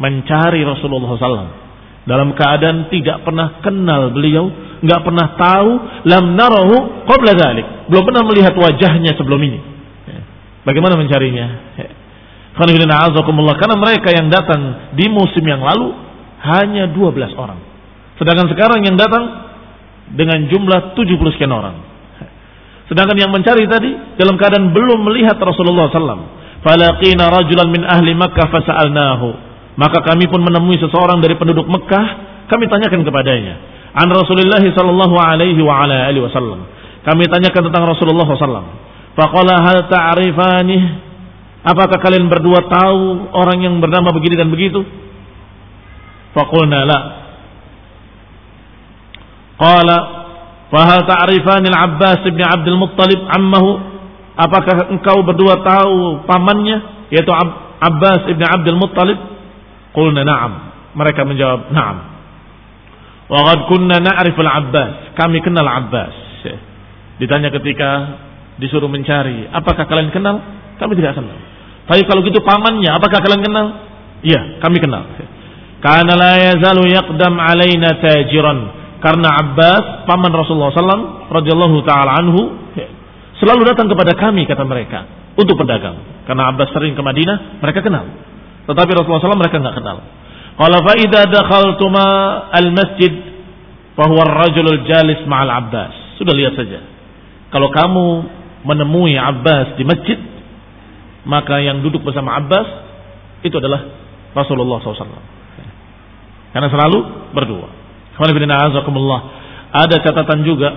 Mencari Rasulullah sallallahu dalam keadaan tidak pernah kenal beliau, nggak pernah tahu lam narahu qabla dhalik. Belum pernah melihat wajahnya sebelum ini. Bagaimana mencarinya? Karena mereka yang datang di musim yang lalu hanya 12 orang. Sedangkan sekarang yang datang dengan jumlah 70 sekian orang. Sedangkan yang mencari tadi dalam keadaan belum melihat Rasulullah SAW. Falaqina rajulan min ahli Makkah fasa'alnahu. Maka kami pun menemui seseorang dari penduduk Mekah. Kami tanyakan kepadanya. An Rasulullah sallallahu alaihi wa ala alihi wasallam. Kami tanyakan tentang Rasulullah SAW. Faqala hal ta'rifani? Apakah kalian berdua tahu orang yang bernama begini dan begitu? Faqulna la. Qala Fahal ta'rifanil Abbas bin Abdul Muttalib ammahu? Apakah engkau berdua tahu pamannya yaitu Abbas bin Abdul Muttalib? Qulna na'am. Mereka menjawab na'am. Wa qad kunna na'riful Abbas. Kami kenal Abbas. Ditanya ketika disuruh mencari, apakah kalian kenal? Kami tidak kenal. Tapi kalau gitu pamannya, apakah kalian kenal? Iya, kami kenal. Karena la yazalu yaqdam alaina tajiran karena Abbas paman Rasulullah SAW radhiyallahu taala anhu selalu datang kepada kami kata mereka untuk berdagang. Karena Abbas sering ke Madinah mereka kenal. Tetapi Rasulullah SAW mereka nggak kenal. Qala fa idza dakhaltuma al-masjid fa huwa ar-rajul jalis ma'al Abbas. Sudah lihat saja. Kalau kamu menemui Abbas di masjid maka yang duduk bersama Abbas itu adalah Rasulullah SAW karena selalu berdua ada catatan juga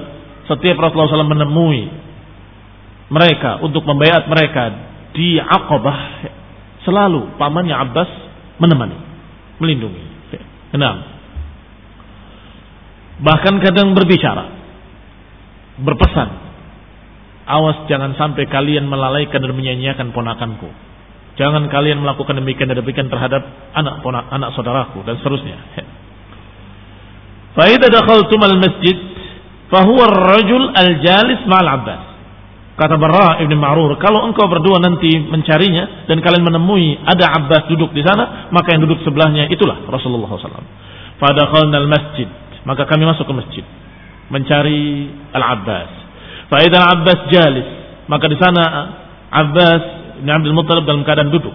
setiap Rasulullah SAW menemui mereka untuk membayar mereka di Aqabah selalu pamannya Abbas menemani, melindungi. Enam. Bahkan kadang berbicara, berpesan, awas jangan sampai kalian melalaikan dan menyanyiakan ponakanku. Jangan kalian melakukan demikian dan demikian terhadap anak ponak, anak saudaraku dan seterusnya. Faidah dakhaltum al-masjid fahuwa ar-rajul al-jalis ma'al Abbas. Kata Barra Ibn Ma'rur, kalau engkau berdua nanti mencarinya dan kalian menemui ada Abbas duduk di sana, maka yang duduk sebelahnya itulah Rasulullah SAW. Fadakhalna al-masjid, maka kami masuk ke masjid mencari Al-Abbas. Faidah Abbas jalis, maka di sana Abbas bin Abdul Muttalib dalam keadaan duduk.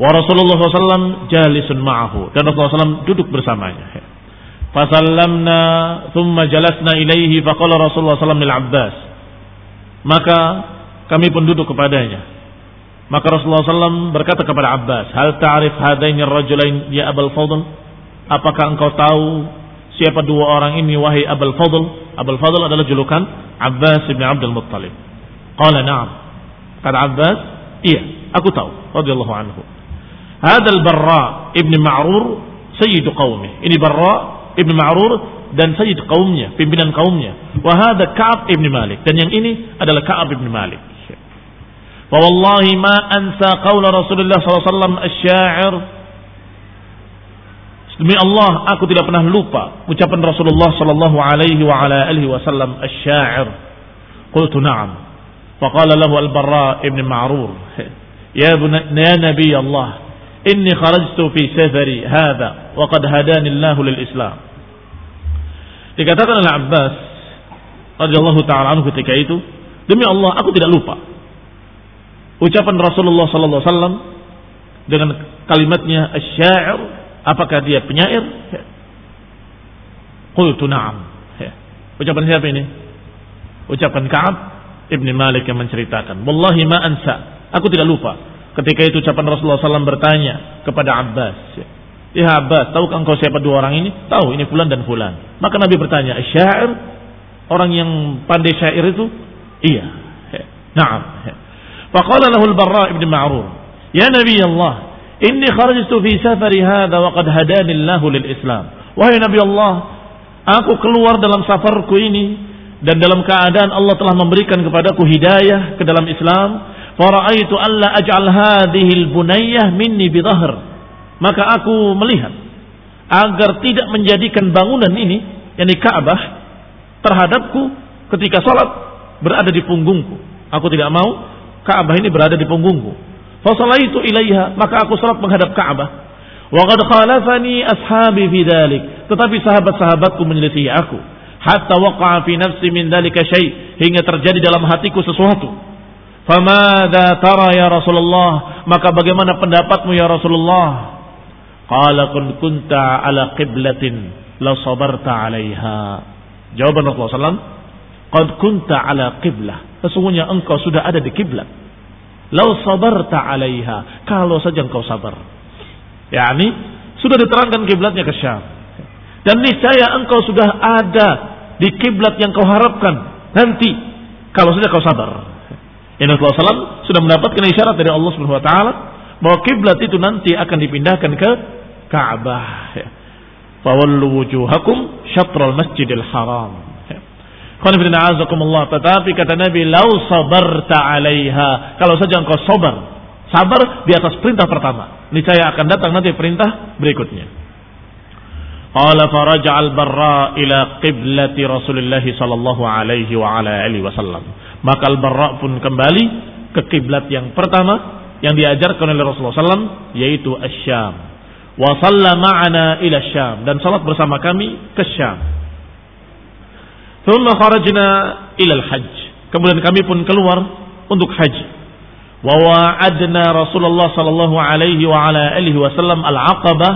Wa Rasulullah SAW jalisun ma'ahu. Dan Rasulullah SAW duduk bersamanya. Fasallamna thumma jalasna ilaihi faqala Rasulullah SAW lil Abbas. Maka kami pun duduk kepadanya. Maka Rasulullah SAW berkata kepada Abbas, Hal ta'rif hadaini rajulain ya Abul Fadl? Apakah engkau tahu siapa dua orang ini wahai Abul Fadl? Abul Fadl adalah julukan Abbas bin Abdul Muttalib. Qala na'am. Kata Abbas, iya, aku tahu. Radiyallahu anhu. Hadal Barra ibn Ma'rur sayyidu qaumih. Ini Barra ibn Ma'rur dan sayyid kaumnya, pimpinan kaumnya. Wa hadha Ka'ab ibn Malik. Dan yang ini adalah Ka'ab ibn Malik. Wa wallahi ma ansa qawla Rasulullah SAW asy-sya'ir Demi Allah, aku tidak pernah lupa ucapan Rasulullah sallallahu alaihi wa ala alihi wasallam asy-sya'ir. Qultu na'am. Faqala lahu al-Barra ibn Ma'rur. Ya, ya Nabi Allah, Inni kharajtu fi safari hadha wa qad hadani Allah lil Islam. Dikatakan oleh Abbas radhiyallahu taala anhu ketika itu, demi Allah aku tidak lupa. ucapan Rasulullah sallallahu alaihi dengan kalimatnya asy-syair apakah dia penyair qultu na'am ucapan siapa ini ucapan Ka'ab Ibn Malik yang menceritakan wallahi ma ansa aku tidak lupa ketika itu ucapan Rasulullah SAW bertanya kepada Abbas Ya Abbas, tahukah engkau siapa dua orang ini? Tahu, ini fulan dan fulan. Maka Nabi bertanya, syair? Orang yang pandai syair itu? Iya. Naam. Faqala lahu al-Barra ibn Ma'rur, "Ya Nabi Allah, inni kharajtu fi safari hadha wa qad hadani Allah lil Islam." Wahai Nabi Allah, aku keluar dalam safarku ini dan dalam keadaan Allah telah memberikan kepadaku hidayah ke dalam Islam. Fara'aitu alla aj'al hadhihi al-bunayyah minni bi Maka aku melihat agar tidak menjadikan bangunan ini yakni Ka'bah terhadapku ketika salat berada di punggungku. Aku tidak mau Ka'bah ini berada di punggungku. itu ilaiha, maka aku salat menghadap Ka'bah. Wa khalafani ashabi fi. Tetapi sahabat-sahabatku menyelisih aku. Hatta waqa'a fi nafsi min dhalika hingga terjadi dalam hatiku sesuatu. Famada tara ya Rasulullah? Maka bagaimana pendapatmu ya Rasulullah? Qala kun kunta ala qiblatin la sabarta 'alaiha. Jawaban Rasulullah SAW, Qad kunta ala qiblah. Sesungguhnya engkau sudah ada di kiblat. Lau sabarta alaiha. Kalau saja engkau sabar. Yani, sudah diterangkan kiblatnya ke Syam. Dan niscaya engkau sudah ada di kiblat yang kau harapkan. Nanti, kalau saja kau sabar. Ini Rasulullah SAW sudah mendapatkan isyarat dari Allah Subhanahu Wa Taala bahwa kiblat itu nanti akan dipindahkan ke Ka'bah. Fawallu wujuhakum syatral masjidil haram. Tetapi kata Nabi, lau sabarta alaiha. Kalau saja engkau sabar. Sabar di atas perintah pertama. Niscaya akan datang nanti perintah berikutnya. Qala faraja al-barra ila qiblati Rasulullah sallallahu alaihi wa ala alihi wasallam. Maka al-barra pun kembali ke kiblat yang pertama yang diajarkan oleh Rasulullah SAW yaitu Asyam. Wa salla ma'ana ila Syam dan salat bersama kami ke Syam. Thumma kharajna ilal hajj. Kemudian kami pun keluar untuk haji. Wa wa'adna Rasulullah sallallahu alaihi wa ala alihi wasallam al-aqabah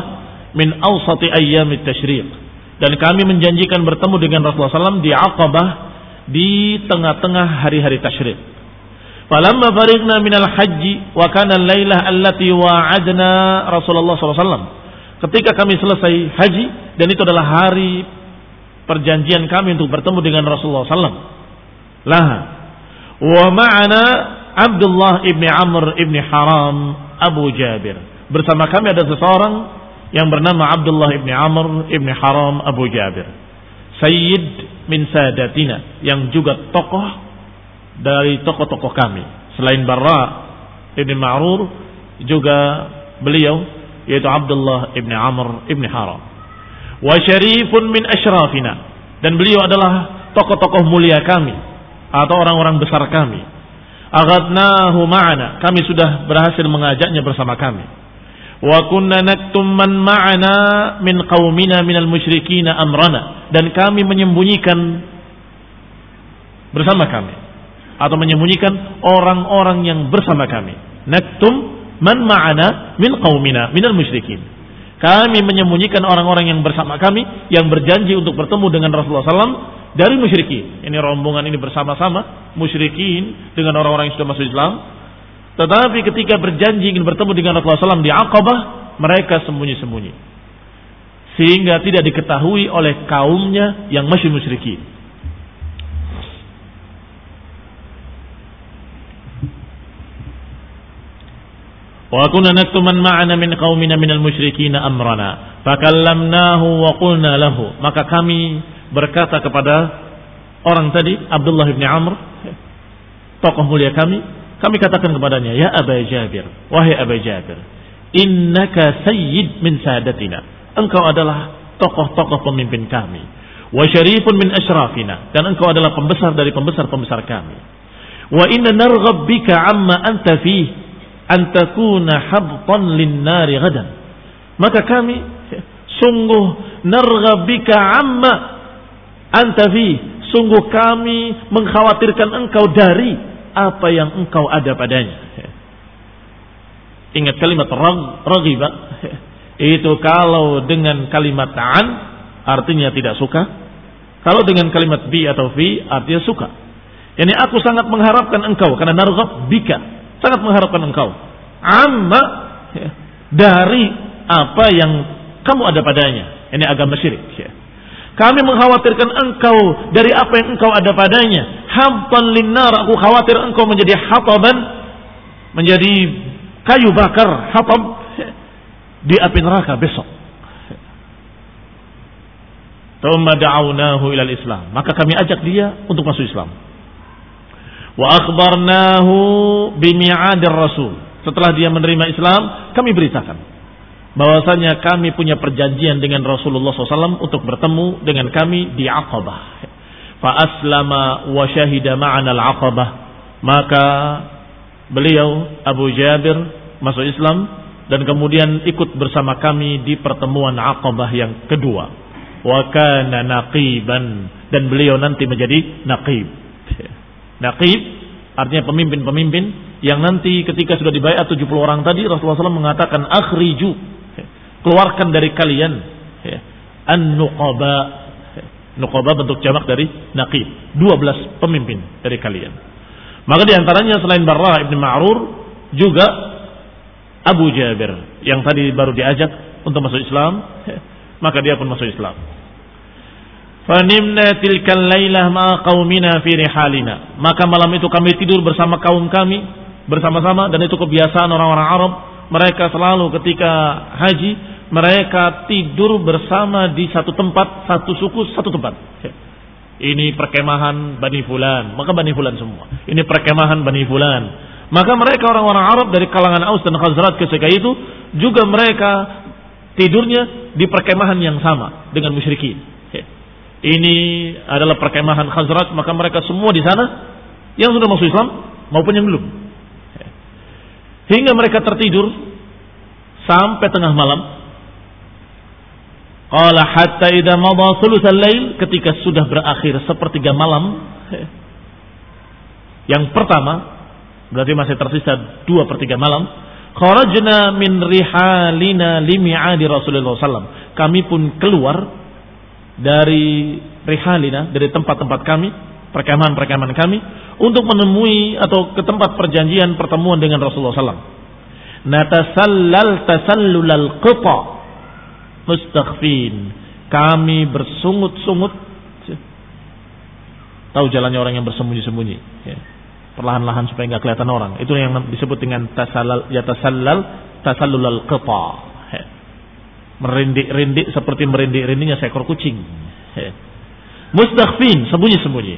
min awsati ayyamit tashriq. Dan kami menjanjikan bertemu dengan Rasulullah SAW di Aqabah di tengah-tengah hari-hari tashriq. Falamma farigna minal haji wa kana al-lailah allati wa'adna Rasulullah SAW. Ketika kami selesai haji dan itu adalah hari perjanjian kami untuk bertemu dengan Rasulullah SAW. Lah. Wa ma'ana Abdullah ibni Amr ibni Haram Abu Jabir. Bersama kami ada seseorang yang bernama Abdullah ibni Amr ibni Haram Abu Jabir. Sayyid min sadatina. Yang juga tokoh dari tokoh-tokoh kami. Selain Barra ibni Ma'rur juga beliau yaitu Abdullah ibni Amr ibni Haram wa syarifun min asyrafina dan beliau adalah tokoh-tokoh mulia kami atau orang-orang besar kami aghadnahu ma'ana kami sudah berhasil mengajaknya bersama kami wa kunna naktum man ma'ana min qaumina minal musyrikina amrana dan kami menyembunyikan bersama kami atau menyembunyikan orang-orang yang bersama kami naktum man ma'ana min qaumina minal musyrikin kami menyembunyikan orang-orang yang bersama kami yang berjanji untuk bertemu dengan Rasulullah SAW dari musyrikin. Ini rombongan ini bersama-sama musyrikin dengan orang-orang yang sudah masuk Islam. Tetapi ketika berjanji ingin bertemu dengan Rasulullah SAW di Aqabah, mereka sembunyi-sembunyi. Sehingga tidak diketahui oleh kaumnya yang masih musyrikin. Wa kunna naktu man ma'ana min qaumina minal musyrikin amrana. Fakallamnahu wa qulna lahu. Maka kami berkata kepada orang tadi Abdullah bin Amr tokoh mulia kami kami katakan kepadanya ya Aba Jabir wahai Aba Jabir innaka sayyid min sadatina engkau adalah tokoh-tokoh pemimpin kami wa syarifun min asyrafina dan engkau adalah pembesar dari pembesar-pembesar kami wa inna narghab bika amma anta fihi antakuna habtan linnari. Maka kami sungguh narghabika amma anta fi. Sungguh kami mengkhawatirkan engkau dari apa yang engkau ada padanya. Ingat kalimat raghiba itu kalau dengan kalimat an artinya tidak suka. Kalau dengan kalimat bi atau fi artinya suka. Yani aku sangat mengharapkan engkau karena narghab bika. Sangat mengharapkan engkau. Amma dari apa yang kamu ada padanya. Ini agama syirik. Ya. Kami mengkhawatirkan engkau dari apa yang engkau ada padanya. Hampan linnar. Aku khawatir engkau menjadi hataban. Menjadi kayu bakar. Hatab. Di api neraka besok. Tumma da'awnahu ilal Islam. Maka kami ajak dia untuk masuk Islam. Wa akhbarnahu bimi'adir Rasul. Setelah dia menerima Islam, kami beritakan bahwasanya kami punya perjanjian dengan Rasulullah SAW untuk bertemu dengan kami di Aqabah. Fa aslama wa syahida ma'ana al-Aqabah. Maka beliau Abu Jabir masuk Islam dan kemudian ikut bersama kami di pertemuan Aqabah yang kedua. Wa kana naqiban dan beliau nanti menjadi naqib. Naqib artinya pemimpin-pemimpin yang nanti ketika sudah dibayar 70 orang tadi Rasulullah SAW mengatakan akhriju keluarkan dari kalian ya, an-nuqaba nuqaba bentuk jamak dari naqib 12 pemimpin dari kalian maka di antaranya selain Barra ibn Ma'rur juga Abu Jabir yang tadi baru diajak untuk masuk Islam ya, maka dia pun masuk Islam Fanimna tilkal lailah ma qaumina fi rihalina. Maka malam itu kami tidur bersama kaum kami bersama-sama dan itu kebiasaan orang-orang Arab. Mereka selalu ketika haji mereka tidur bersama di satu tempat, satu suku, satu tempat. Ini perkemahan Bani Fulan, maka Bani Fulan semua. Ini perkemahan Bani Fulan. Maka mereka orang-orang Arab dari kalangan Aus dan Khazraj ketika itu juga mereka tidurnya di perkemahan yang sama dengan musyrikin. Ini adalah perkemahan Khazraj, maka mereka semua di sana yang sudah masuk Islam maupun yang belum. Hingga mereka tertidur sampai tengah malam Qala hatta idza madha thulutsal lail ketika sudah berakhir sepertiga malam yang pertama berarti masih tersisa dua per tiga malam kharajna min rihalina limi'adi Rasulullah SAW kami pun keluar dari rihalina dari tempat-tempat kami perkemahan-perkemahan kami untuk menemui atau ke tempat perjanjian pertemuan dengan Rasulullah SAW natasallal tasallulal qita mustakhfin. Kami bersungut-sungut. Tahu jalannya orang yang bersembunyi-sembunyi. Ya. Perlahan-lahan supaya nggak kelihatan orang. Itu yang disebut dengan tasallal, ya tasallal, tasallul al-qita. Ya. Merindik-rindik seperti merindik-rindiknya seekor kucing. Ya. Mustakhfin, sembunyi-sembunyi.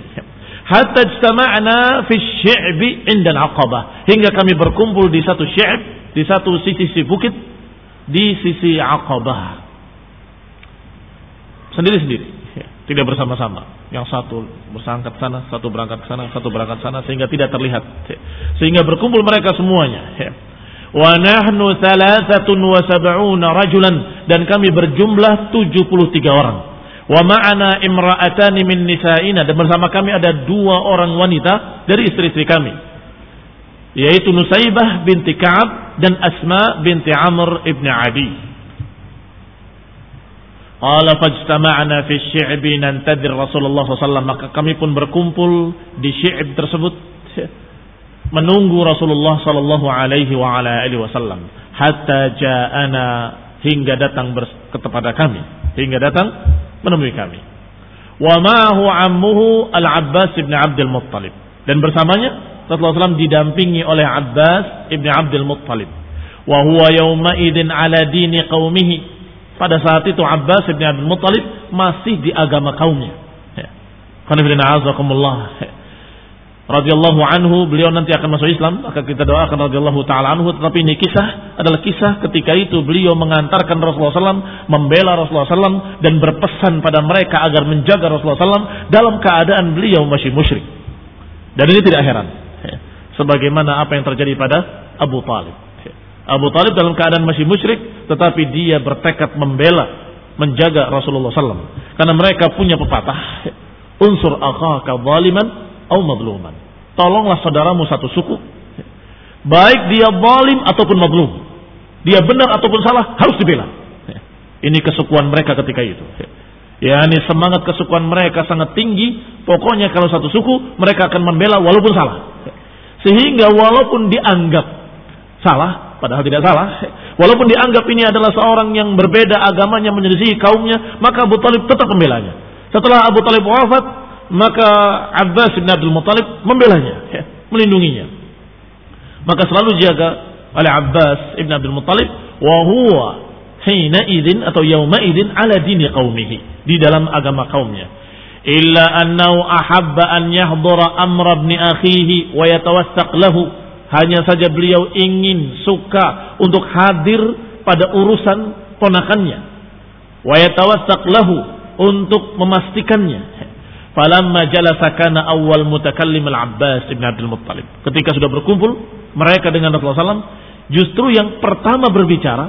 Hatta ijtama'na fi syi'bi inda al-aqabah. Hingga kami berkumpul di satu syi'b, di satu sisi bukit, di sisi aqabah sendiri-sendiri, ya, tidak bersama-sama. Yang satu bersangkat sana, satu berangkat ke sana, satu berangkat sana sehingga tidak terlihat. Ya. Sehingga berkumpul mereka semuanya. Ya. Wa nahnu thalathatun wa sab'una rajulan dan kami berjumlah 73 orang. Wa ma'ana imra'atani min nisa'ina dan bersama kami ada dua orang wanita dari istri-istri kami. Yaitu Nusaibah binti Ka'ab dan Asma binti Amr ibn Adi. Qala fajtama'na fi syi'bi nantadir Rasulullah SAW. Maka kami pun berkumpul di syi'b tersebut. Menunggu Rasulullah Sallallahu Alaihi wa ala alihi Wasallam. Hatta ja'ana hingga datang kepada kami. Hingga datang menemui kami. Wa ma'ahu ammuhu al-Abbas ibn Abdul Muttalib. Dan bersamanya Rasulullah SAW didampingi oleh Abbas ibn Abdul Muttalib. Wa huwa yawma idin ala dini qawmihi pada saat itu Abbas bin Abdul Muttalib masih di agama kaumnya. Ya. radhiyallahu anhu beliau nanti akan masuk Islam maka kita doakan radhiyallahu taala anhu tetapi ini kisah adalah kisah ketika itu beliau mengantarkan Rasulullah SAW membela Rasulullah SAW dan berpesan pada mereka agar menjaga Rasulullah SAW dalam keadaan beliau masih musyrik dan ini tidak heran ya. sebagaimana apa yang terjadi pada Abu Talib Abu Talib dalam keadaan masih musyrik, tetapi dia bertekad membela, menjaga Rasulullah SAW. Karena mereka punya pepatah, unsur akhaka zaliman au madluman. Tolonglah saudaramu satu suku, baik dia zalim ataupun madlum. Dia benar ataupun salah harus dibela. Ini kesukuan mereka ketika itu. Ya, ini semangat kesukuan mereka sangat tinggi. Pokoknya kalau satu suku mereka akan membela walaupun salah. Sehingga walaupun dianggap salah, padahal tidak salah. Walaupun dianggap ini adalah seorang yang berbeda agamanya menyelisih kaumnya, maka Abu Talib tetap membelanya. Setelah Abu Talib wafat, maka Abbas bin Abdul Muttalib membelanya, ya, melindunginya. Maka selalu jaga oleh Abbas ibn Abdul Muttalib wa huwa hina idin atau yauma idin ala dini qaumihi di dalam agama kaumnya illa annahu ahabba an yahdura amra ibn akhihi wa yatawassaq lahu hanya saja beliau ingin suka untuk hadir pada urusan ponakannya wa untuk memastikannya Falamma jalasa kana awal mutakallim al-Abbas ibn Abdul Muttalib. Ketika sudah berkumpul mereka dengan Rasulullah SAW, Justru yang pertama berbicara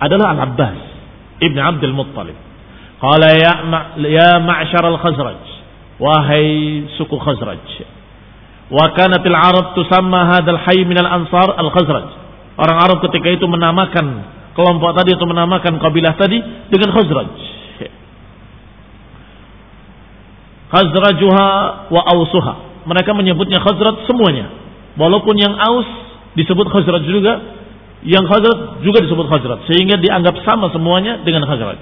adalah Al-Abbas Ibn Abdul Muttalib. Qala ya, ya ma'syar al-Khazraj. Wahai suku Khazraj. Wa kanat al-Arab tusamma hadzal hayy min al-Ansar al-Khazraj. Orang Arab ketika itu menamakan kelompok tadi atau menamakan kabilah tadi dengan Khazraj. Khazrajuha wa Ausuha. Mereka menyebutnya Khazraj semuanya. Walaupun yang Aus disebut Khazraj juga, yang Khazraj juga disebut Khazraj, sehingga dianggap sama semuanya dengan Khazraj.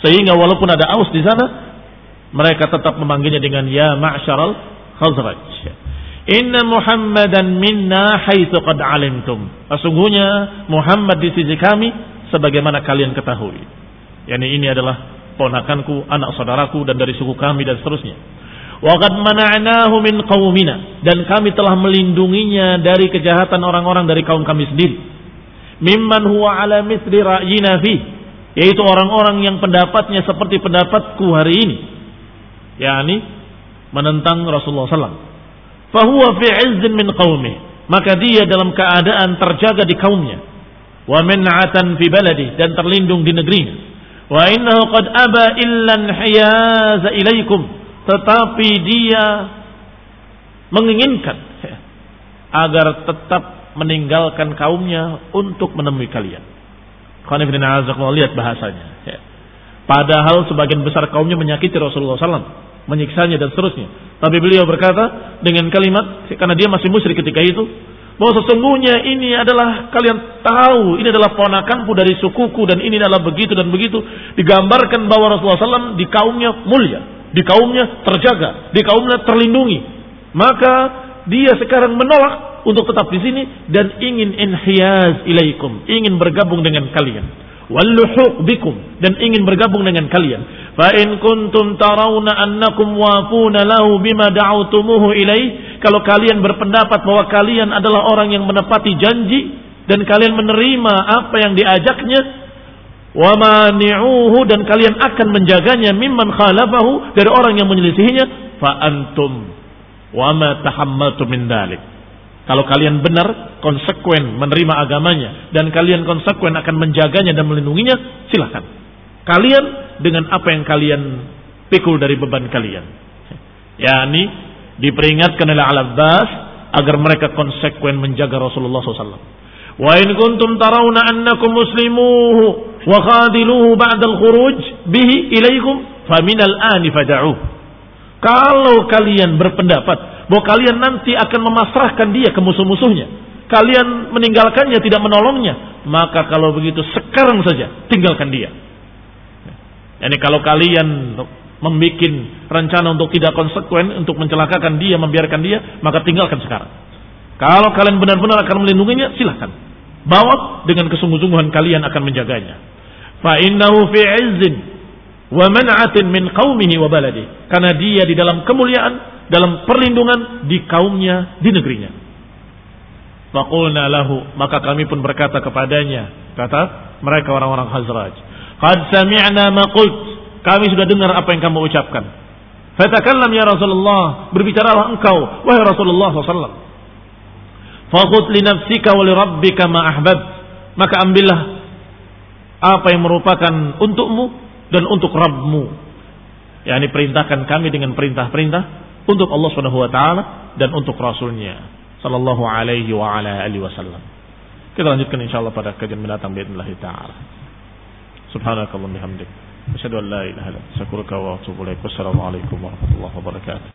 Sehingga walaupun ada Aus di sana, mereka tetap memanggilnya dengan ya ma'syaral Khazraj. Inna Muhammadan minna haitsu qad alimtum. Sesungguhnya Muhammad di sisi kami sebagaimana kalian ketahui. Yani ini adalah ponakanku, anak saudaraku dan dari suku kami dan seterusnya. Waqad mana'nahu min qaumina dan kami telah melindunginya dari kejahatan orang-orang dari kaum kami sendiri. Mimman huwa ala mithli ra'yina fi yaitu orang-orang yang pendapatnya seperti pendapatku hari ini. yakni menentang Rasulullah SAW. Fahuwa fi izzin min qaumi maka dia dalam keadaan terjaga di kaumnya. Wa min'atan fi baladi dan terlindung di negerinya. Wa innahu qad aba illa hiyaza ilaikum tetapi dia menginginkan agar tetap meninggalkan kaumnya untuk menemui kalian. lihat bahasanya. Padahal sebagian besar kaumnya menyakiti Rasulullah SAW, menyiksanya dan seterusnya. Tapi beliau berkata dengan kalimat karena dia masih musyrik ketika itu, bahwa sesungguhnya ini adalah kalian tahu ini adalah ponakanku dari sukuku dan ini adalah begitu dan begitu digambarkan bahwa Rasulullah SAW di kaumnya mulia di kaumnya terjaga, di kaumnya terlindungi. Maka dia sekarang menolak untuk tetap di sini dan ingin inhiyaz ilaikum, ingin bergabung dengan kalian. Walluhuq bikum. Dan ingin bergabung dengan kalian. Fa in kuntum tarawna annakum wafuna lahu bima da'utumuhu ilaih, kalau kalian berpendapat bahwa kalian adalah orang yang menepati janji dan kalian menerima apa yang diajaknya, wa mani'uhu dan kalian akan menjaganya mimman khalafahu dari orang yang menyelisihinya fa antum wa ma tahammaltu min dalik kalau kalian benar konsekuen menerima agamanya dan kalian konsekuen akan menjaganya dan melindunginya silahkan kalian dengan apa yang kalian pikul dari beban kalian. Yakni diperingatkan oleh Al-Abbas agar mereka konsekuen menjaga Rasulullah SAW wa in kuntum tarawna annakum muslimuhu wa khadiluhu ba'dal khuruj bihi ilaikum faminal ani fada'uh. Kalau kalian berpendapat bahwa kalian nanti akan memasrahkan dia ke musuh-musuhnya, kalian meninggalkannya tidak menolongnya, maka kalau begitu sekarang saja tinggalkan dia. Yani kalau kalian membuat rencana untuk tidak konsekuen untuk mencelakakan dia, membiarkan dia, maka tinggalkan sekarang. Kalau kalian benar-benar akan melindunginya, silahkan. Bawa dengan kesungguh-sungguhan kalian akan menjaganya fa innahu fi izzin wa man'atin min qaumihi wa baladi karena dia di dalam kemuliaan dalam perlindungan di kaumnya di negerinya. Faqulna lahu maka kami pun berkata kepadanya kata mereka orang-orang Khazraj qad sami'na ma qult. Kami sudah dengar apa yang kamu ucapkan. Fatakallam ya Rasulullah berbicaralah engkau wahai Rasulullah sallallahu Fakhud li nafsika wa li rabbika ma ahbab. Maka ambillah apa yang merupakan untukmu dan untuk Rabbmu. Yani perintahkan kami dengan perintah-perintah untuk Allah Subhanahu wa taala dan untuk rasulnya sallallahu alaihi wa ala alihi wasallam. Kita lanjutkan insyaallah pada kajian mendatang باذن taala. Subhanakallahumma bihamdik. Asyhadu an la ilaha illa anta astaghfiruka wa atubu ilaik. Wassalamu alaikum warahmatullahi wabarakatuh.